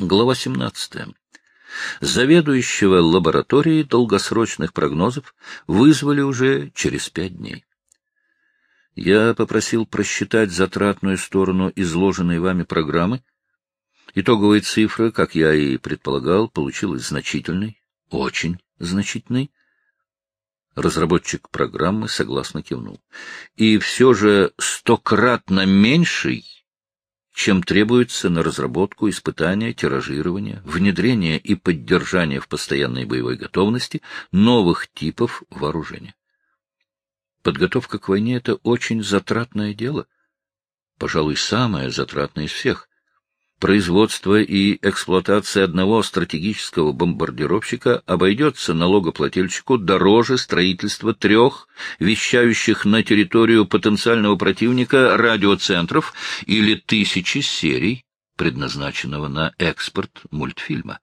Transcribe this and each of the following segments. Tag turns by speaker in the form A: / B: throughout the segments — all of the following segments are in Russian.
A: Глава 17. Заведующего лабораторией долгосрочных прогнозов вызвали уже через пять дней. Я попросил просчитать затратную сторону изложенной вами программы. Итоговая цифра, как я и предполагал, получилась значительной, очень значительной. Разработчик программы согласно кивнул. И все же стократно меньшей чем требуется на разработку, испытания, тиражирование, внедрение и поддержание в постоянной боевой готовности новых типов вооружения. Подготовка к войне — это очень затратное дело, пожалуй, самое затратное из всех. Производство и эксплуатация одного стратегического бомбардировщика обойдется налогоплательщику дороже строительства трех вещающих на территорию потенциального противника радиоцентров или тысячи серий, предназначенного на экспорт мультфильма.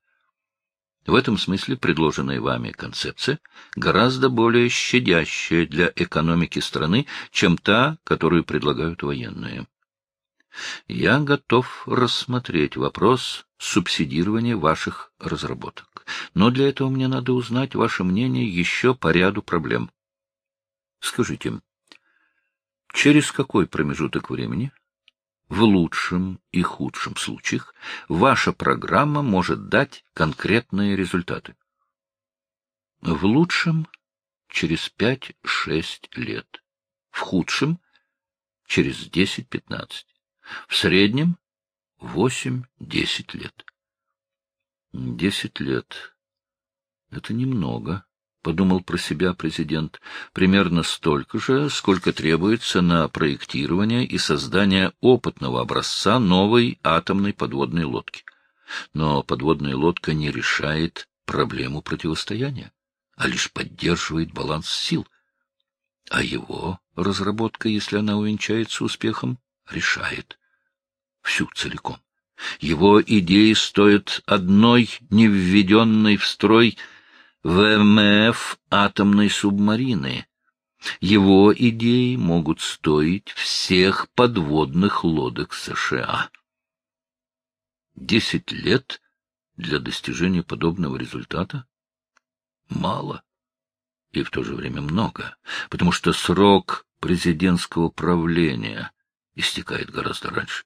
A: В этом смысле предложенная вами концепция гораздо более щадящая для экономики страны, чем та, которую предлагают военные. Я готов рассмотреть вопрос субсидирования ваших разработок. Но для этого мне надо узнать ваше мнение еще по ряду проблем. Скажите, через какой промежуток времени, в лучшем и худшем случаях, ваша программа может дать конкретные результаты? В лучшем — через пять-шесть лет, в худшем — через десять-пятнадцать. В среднем восемь-десять лет. Десять лет. Это немного, — подумал про себя президент. Примерно столько же, сколько требуется на проектирование и создание опытного образца новой атомной подводной лодки. Но подводная лодка не решает проблему противостояния, а лишь поддерживает баланс сил. А его разработка, если она увенчается успехом, решает. Всю целиком. Его идеи стоят одной невведенной в строй ВМФ атомной субмарины. Его идеи могут стоить всех подводных лодок США. Десять лет для достижения подобного результата? Мало. И в то же время много, потому что срок президентского правления истекает гораздо раньше.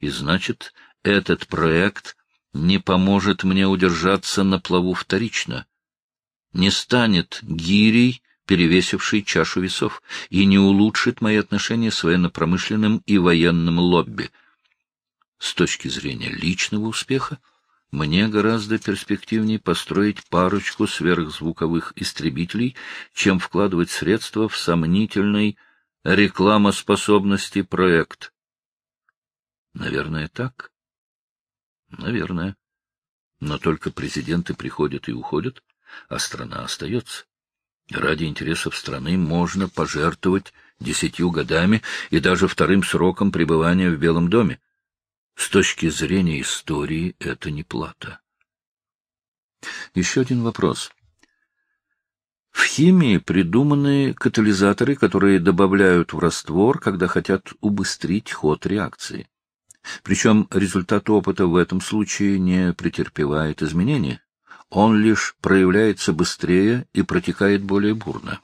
A: И значит, этот проект не поможет мне удержаться на плаву вторично, не станет гирей, перевесившей чашу весов, и не улучшит мои отношения с военно-промышленным и военным лобби. С точки зрения личного успеха, мне гораздо перспективнее построить парочку сверхзвуковых истребителей, чем вкладывать средства в сомнительный рекламоспособности проект. Наверное, так? Наверное. Но только президенты приходят и уходят, а страна остается. Ради интересов страны можно пожертвовать десятью годами и даже вторым сроком пребывания в Белом доме. С точки зрения истории это не плата. Еще один вопрос. В химии придуманы катализаторы, которые добавляют в раствор, когда хотят убыстрить ход реакции. Причем результат опыта в этом случае не претерпевает изменения. Он лишь проявляется быстрее и протекает более бурно.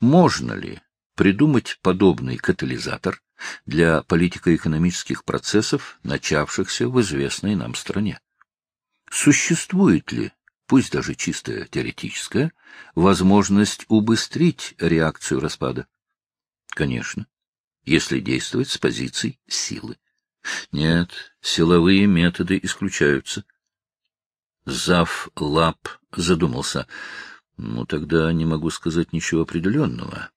A: Можно ли придумать подобный катализатор для политико-экономических процессов, начавшихся в известной нам стране? Существует ли, пусть даже чисто теоретическая, возможность убыстрить реакцию распада? Конечно, если действовать с позиций силы. Нет, силовые методы исключаются. Зав Лап задумался. Ну, тогда не могу сказать ничего определенного.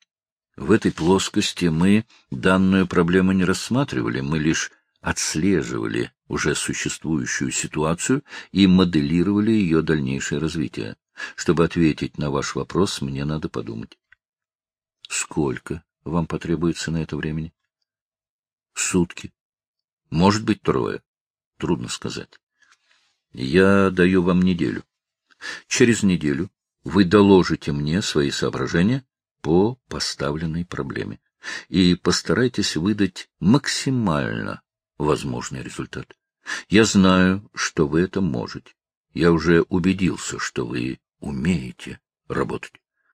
A: В этой плоскости мы данную проблему не рассматривали, мы лишь отслеживали уже существующую ситуацию и моделировали ее дальнейшее развитие. Чтобы ответить на ваш вопрос, мне надо подумать. Сколько вам потребуется на это времени? Сутки. Может быть, трое. Трудно сказать. Я даю вам неделю. Через неделю вы доложите мне свои соображения по поставленной проблеме и постарайтесь выдать максимально возможный результат. Я знаю, что вы это можете. Я уже убедился, что вы умеете работать.